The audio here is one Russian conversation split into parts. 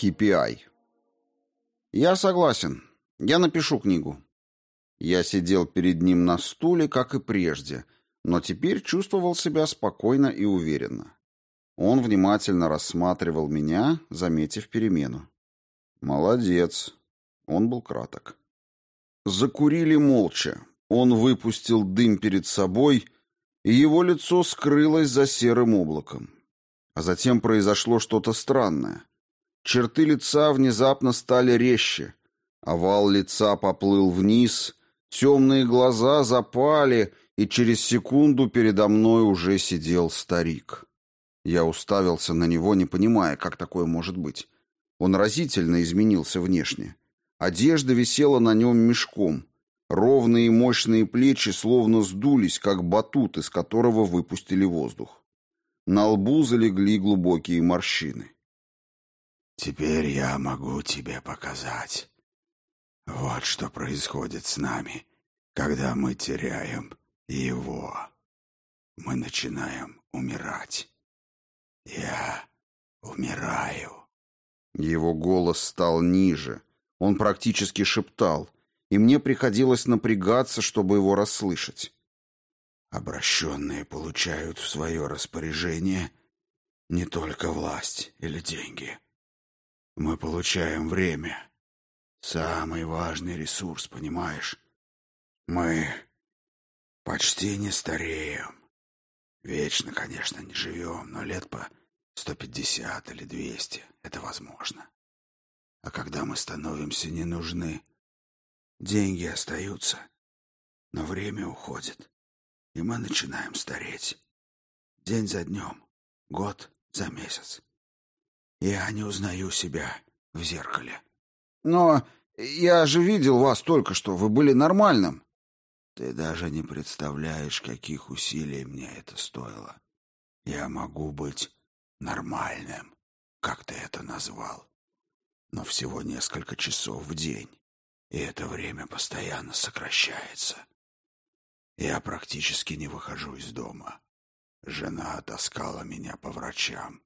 KPI. Я согласен. Я напишу книгу. Я сидел перед ним на стуле, как и прежде, но теперь чувствовал себя спокойно и уверенно. Он внимательно рассматривал меня, заметив перемену. «Молодец». Он был краток. Закурили молча. Он выпустил дым перед собой, и его лицо скрылось за серым облаком. А затем произошло что-то странное. Черты лица внезапно стали резче. Овал лица поплыл вниз, темные глаза запали, и через секунду передо мной уже сидел старик. Я уставился на него, не понимая, как такое может быть. Он разительно изменился внешне. Одежда висела на нем мешком. Ровные и мощные плечи словно сдулись, как батут, из которого выпустили воздух. На лбу залегли глубокие морщины. Теперь я могу тебе показать. Вот что происходит с нами, когда мы теряем его. Мы начинаем умирать. Я умираю. Его голос стал ниже. Он практически шептал, и мне приходилось напрягаться, чтобы его расслышать. Обращенные получают в свое распоряжение не только власть или деньги. Мы получаем время. Самый важный ресурс, понимаешь? Мы почти не стареем. Вечно, конечно, не живем, но лет по сто пятьдесят или двести это возможно. А когда мы становимся не нужны, деньги остаются, но время уходит, и мы начинаем стареть. День за днем, год за месяц. Я не узнаю себя в зеркале. Но я же видел вас только что, вы были нормальным. Ты даже не представляешь, каких усилий мне это стоило. Я могу быть нормальным, как ты это назвал, но всего несколько часов в день, и это время постоянно сокращается. Я практически не выхожу из дома. Жена таскала меня по врачам.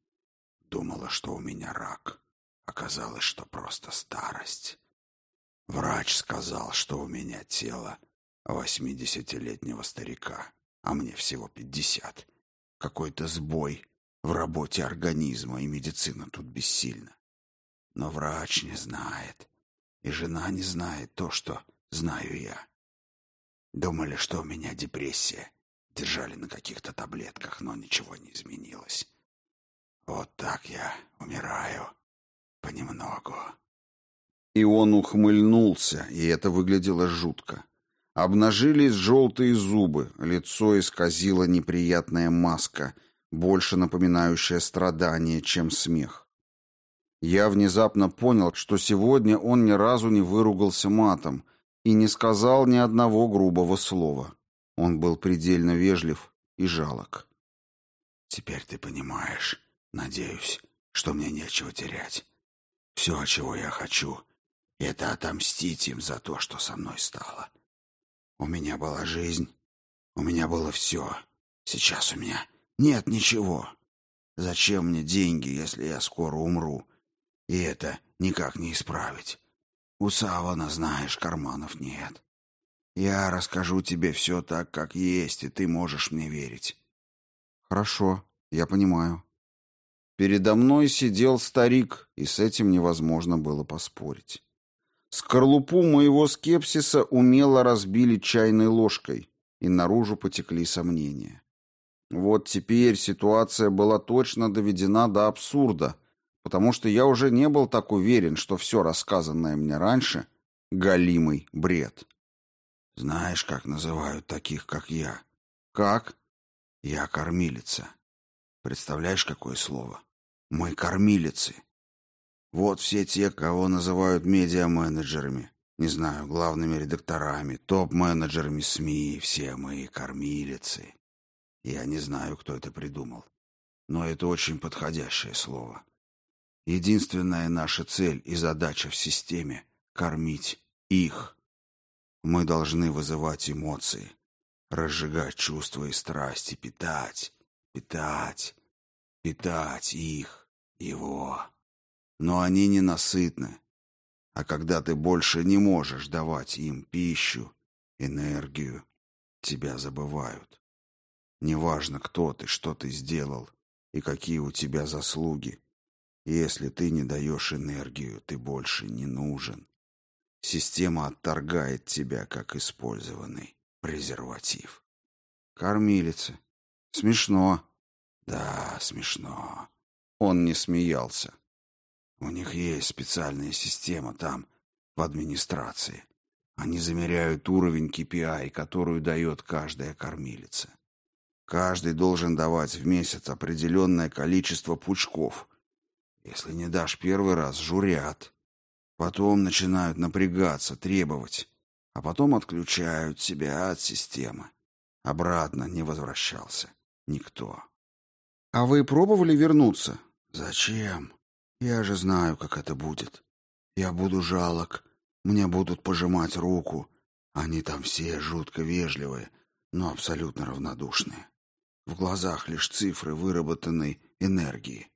Думала, что у меня рак. Оказалось, что просто старость. Врач сказал, что у меня тело восьмидесятилетнего старика, а мне всего пятьдесят. Какой-то сбой в работе организма, и медицина тут бессильна. Но врач не знает, и жена не знает то, что знаю я. Думали, что у меня депрессия. Держали на каких-то таблетках, но ничего не изменилось. Вот так я умираю понемногу. И он ухмыльнулся, и это выглядело жутко. Обнажились желтые зубы, лицо исказила неприятная маска, больше напоминающая страдание, чем смех. Я внезапно понял, что сегодня он ни разу не выругался матом и не сказал ни одного грубого слова. Он был предельно вежлив и жалок. «Теперь ты понимаешь, надеюсь, что мне нечего терять. Все, чего я хочу, это отомстить им за то, что со мной стало. У меня была жизнь, у меня было все. Сейчас у меня нет ничего. Зачем мне деньги, если я скоро умру? И это никак не исправить. У Савана, знаешь, карманов нет. Я расскажу тебе все так, как есть, и ты можешь мне верить. Хорошо, я понимаю. Передо мной сидел старик, и с этим невозможно было поспорить. Скорлупу моего скепсиса умело разбили чайной ложкой, и наружу потекли сомнения. Вот теперь ситуация была точно доведена до абсурда, потому что я уже не был так уверен, что все рассказанное мне раньше — галимый бред. Знаешь, как называют таких, как я? Как? Я кормилица. Представляешь, какое слово? Мы кормилицы. Вот все те, кого называют медиа-менеджерами, не знаю, главными редакторами, топ-менеджерами СМИ, все мы кормилицы. Я не знаю, кто это придумал, но это очень подходящее слово. Единственная наша цель и задача в системе — кормить их. Мы должны вызывать эмоции, разжигать чувства и страсти, питать, питать, питать их, его. Но они ненасытны. А когда ты больше не можешь давать им пищу, энергию, тебя забывают. Неважно, кто ты, что ты сделал и какие у тебя заслуги. Если ты не даешь энергию, ты больше не нужен. Система отторгает тебя, как использованный презерватив. Кормилица. Смешно. Да, смешно. Он не смеялся. У них есть специальная система там, в администрации. Они замеряют уровень KPI, которую дает каждая кормилица. Каждый должен давать в месяц определенное количество пучков. Если не дашь первый раз, журят. Потом начинают напрягаться, требовать. А потом отключают себя от системы. Обратно не возвращался. Никто. А вы пробовали вернуться? Зачем? Я же знаю, как это будет. Я буду жалок. Мне будут пожимать руку. Они там все жутко вежливые, но абсолютно равнодушные. В глазах лишь цифры выработанной энергии.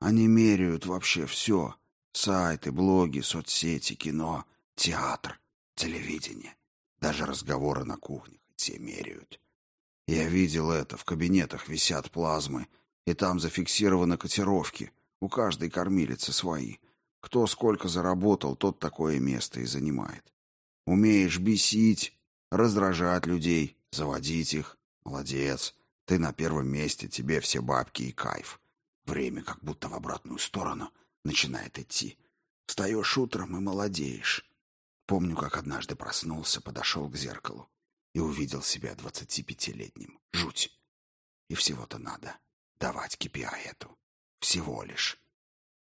Они меряют вообще все. Сайты, блоги, соцсети, кино, театр, телевидение. Даже разговоры на кухнях все меряют. Я видел это, в кабинетах висят плазмы, и там зафиксированы котировки. У каждой кормилицы свои. Кто сколько заработал, тот такое место и занимает. Умеешь бесить, раздражать людей, заводить их. Молодец. Ты на первом месте, тебе все бабки и кайф. Время как будто в обратную сторону начинает идти. Встаешь утром и молодеешь. Помню, как однажды проснулся, подошел к зеркалу и увидел себя двадцатипятилетним. Жуть. И всего-то надо давать KPI эту. Всего лишь.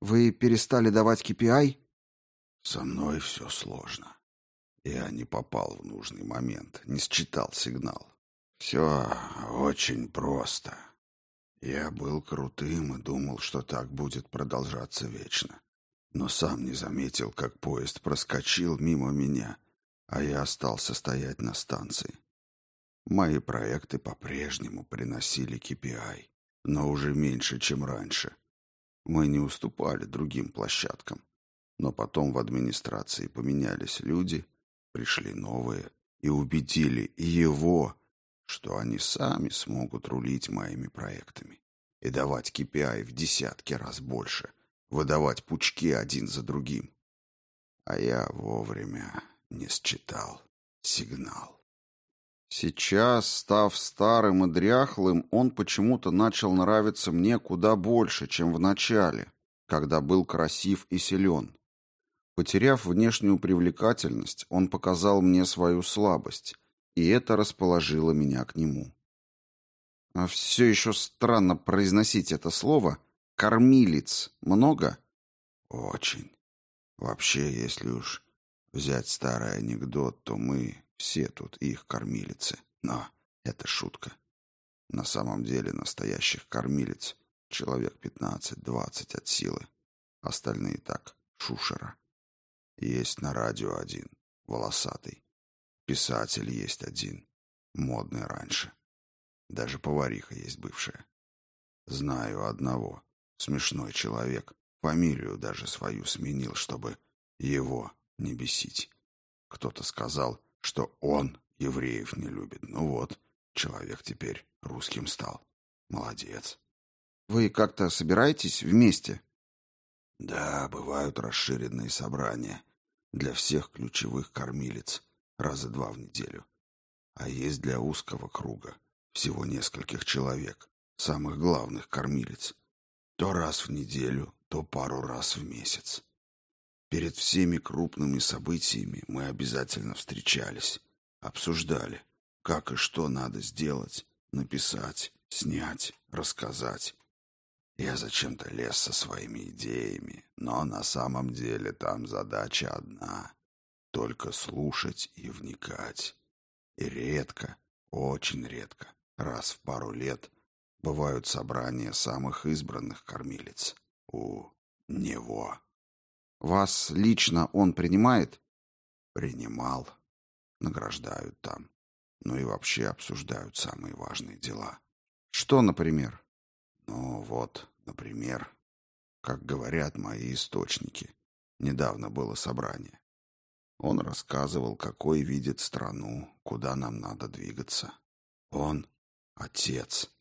Вы перестали давать KPI? Со мной все сложно. Я не попал в нужный момент, не считал сигнал. Все очень просто. Я был крутым и думал, что так будет продолжаться вечно. Но сам не заметил, как поезд проскочил мимо меня, а я остался стоять на станции. Мои проекты по-прежнему приносили KPI, но уже меньше, чем раньше. Мы не уступали другим площадкам. Но потом в администрации поменялись люди, пришли новые и убедили его, что они сами смогут рулить моими проектами и давать KPI в десятки раз больше, выдавать пучки один за другим. А я вовремя не считал сигнал. Сейчас, став старым и дряхлым, он почему-то начал нравиться мне куда больше, чем в начале, когда был красив и силен. Потеряв внешнюю привлекательность, он показал мне свою слабость, и это расположило меня к нему. А все еще странно произносить это слово. Кормилец много? Очень. Вообще, если уж взять старый анекдот, то мы все тут их кормилицы. Но это шутка. На самом деле настоящих кормилиц человек пятнадцать-двадцать от силы. Остальные так, шушера. Есть на радио один, волосатый. Писатель есть один, модный раньше. Даже повариха есть бывшая. Знаю одного, смешной человек, фамилию даже свою сменил, чтобы его не бесить. Кто-то сказал, что он евреев не любит. Ну вот, человек теперь русским стал. Молодец. Вы как-то собираетесь вместе? Да, бывают расширенные собрания для всех ключевых кормилец раза два в неделю. А есть для узкого круга, всего нескольких человек, самых главных кормилец. То раз в неделю, то пару раз в месяц. Перед всеми крупными событиями мы обязательно встречались, обсуждали, как и что надо сделать, написать, снять, рассказать. Я зачем-то лез со своими идеями, но на самом деле там задача одна только слушать и вникать. И редко, очень редко, раз в пару лет, бывают собрания самых избранных кормилец у него. Вас лично он принимает? Принимал. Награждают там. ну и вообще обсуждают самые важные дела. Что, например? Ну вот, например, как говорят мои источники, недавно было собрание. Он рассказывал, какой видит страну, куда нам надо двигаться. Он — отец.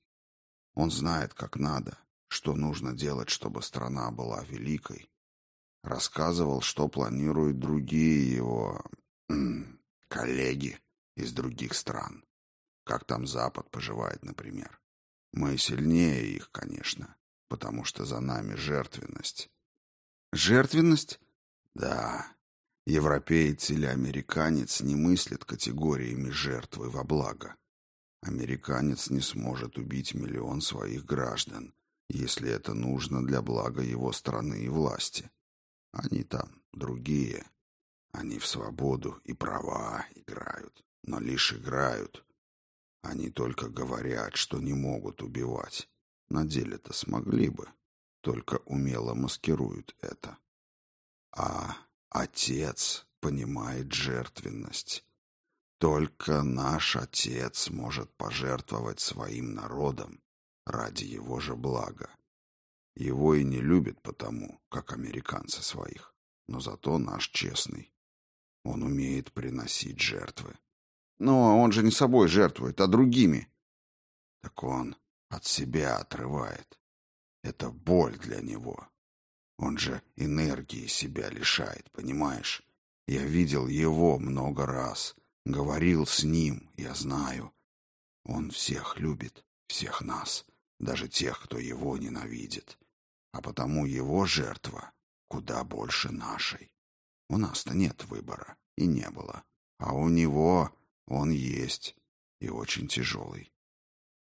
Он знает, как надо, что нужно делать, чтобы страна была великой. Рассказывал, что планируют другие его коллеги из других стран. Как там Запад поживает, например. Мы сильнее их, конечно, потому что за нами жертвенность. Жертвенность? Да. Европеец или американец не мыслит категориями жертвы во благо. Американец не сможет убить миллион своих граждан, если это нужно для блага его страны и власти. Они там другие. Они в свободу и права играют, но лишь играют. Они только говорят, что не могут убивать. На деле-то смогли бы, только умело маскируют это. А отец понимает жертвенность. Только наш отец может пожертвовать своим народом ради его же блага. Его и не любят потому, как американцы своих, но зато наш честный. Он умеет приносить жертвы. Но он же не собой жертвует, а другими. Так он от себя отрывает. Это боль для него. Он же энергии себя лишает, понимаешь? Я видел его много раз, говорил с ним, я знаю. Он всех любит, всех нас, даже тех, кто его ненавидит. А потому его жертва куда больше нашей. У нас-то нет выбора, и не было. А у него он есть, и очень тяжелый.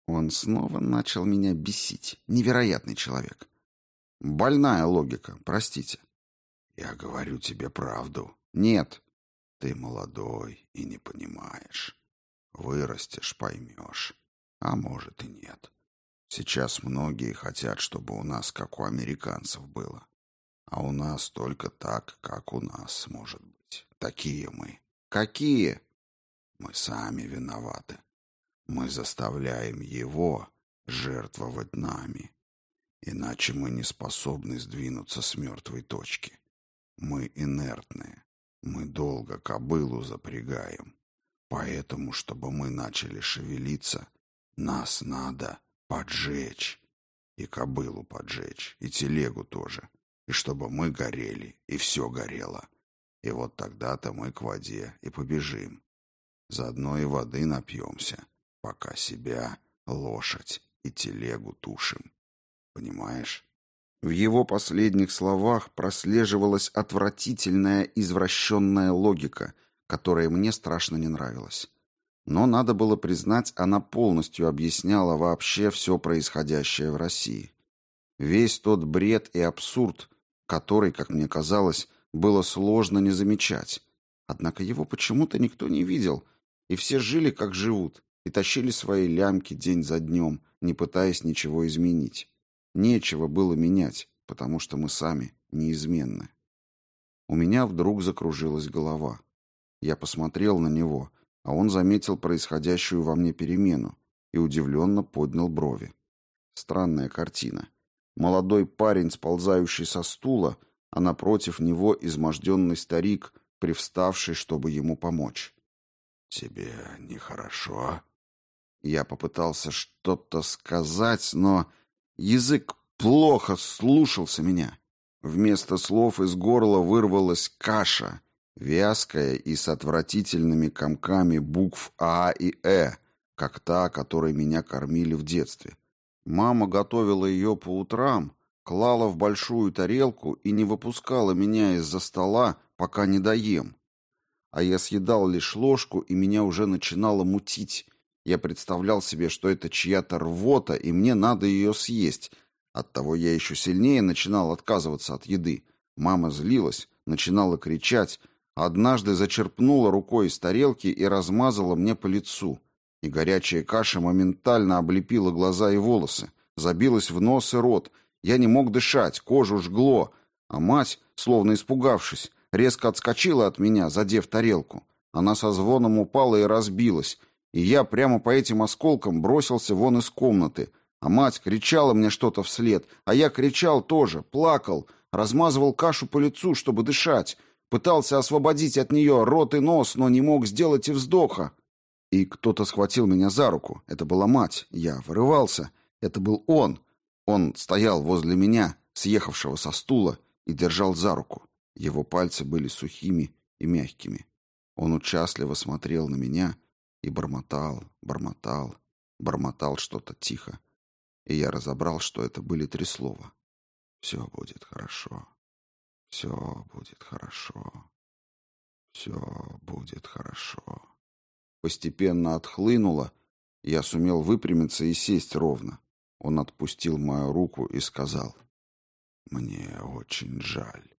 Он снова начал меня бесить. Невероятный человек. Больная логика, простите. Я говорю тебе правду. Нет. Ты молодой и не понимаешь. Вырастешь, поймешь. А может и нет. Сейчас многие хотят, чтобы у нас, как у американцев, было. А у нас только так, как у нас, может быть. Такие мы. Какие? Мы сами виноваты. Мы заставляем его жертвовать нами. Иначе мы не способны сдвинуться с мертвой точки. Мы инертные. Мы долго кобылу запрягаем. Поэтому, чтобы мы начали шевелиться, нас надо поджечь. И кобылу поджечь, и телегу тоже. И чтобы мы горели, и все горело. И вот тогда-то мы к воде и побежим. Заодно и воды напьемся, пока себя, лошадь и телегу тушим. Понимаешь? В его последних словах прослеживалась отвратительная извращенная логика, которая мне страшно не нравилась. Но надо было признать, она полностью объясняла вообще все происходящее в России. Весь тот бред и абсурд, который, как мне казалось, было сложно не замечать. Однако его почему-то никто не видел, и все жили, как живут, и тащили свои лямки день за днем, не пытаясь ничего изменить. Нечего было менять, потому что мы сами неизменны. У меня вдруг закружилась голова. Я посмотрел на него, а он заметил происходящую во мне перемену и удивленно поднял брови. Странная картина. Молодой парень, сползающий со стула, а напротив него изможденный старик, привставший, чтобы ему помочь. «Тебе нехорошо?» Я попытался что-то сказать, но Язык плохо слушался меня. Вместо слов из горла вырвалась каша, вязкая и с отвратительными комками букв А и Э, как та, которой меня кормили в детстве. Мама готовила ее по утрам, клала в большую тарелку и не выпускала меня из-за стола, пока не доем. А я съедал лишь ложку, и меня уже начинало мутить, я представлял себе, что это чья-то рвота, и мне надо ее съесть. Оттого я еще сильнее начинал отказываться от еды. Мама злилась, начинала кричать, однажды зачерпнула рукой из тарелки и размазала мне по лицу. И горячая каша моментально облепила глаза и волосы, забилась в нос и рот. Я не мог дышать, кожу жгло, а мать, словно испугавшись, резко отскочила от меня, задев тарелку. Она со звоном упала и разбилась, И я прямо по этим осколкам бросился вон из комнаты, а мать кричала мне что-то вслед, а я кричал тоже, плакал, размазывал кашу по лицу, чтобы дышать, пытался освободить от нее рот и нос, но не мог сделать и вздоха. И кто-то схватил меня за руку. Это была мать. Я вырывался. Это был он. Он стоял возле меня, съехавшего со стула, и держал за руку. Его пальцы были сухими и мягкими. Он участливо смотрел на меня и бормотал, бормотал, бормотал что-то тихо. И я разобрал, что это были три слова. «Все будет хорошо. Все будет хорошо. Все будет хорошо». Постепенно отхлынуло, я сумел выпрямиться и сесть ровно. Он отпустил мою руку и сказал, «Мне очень жаль.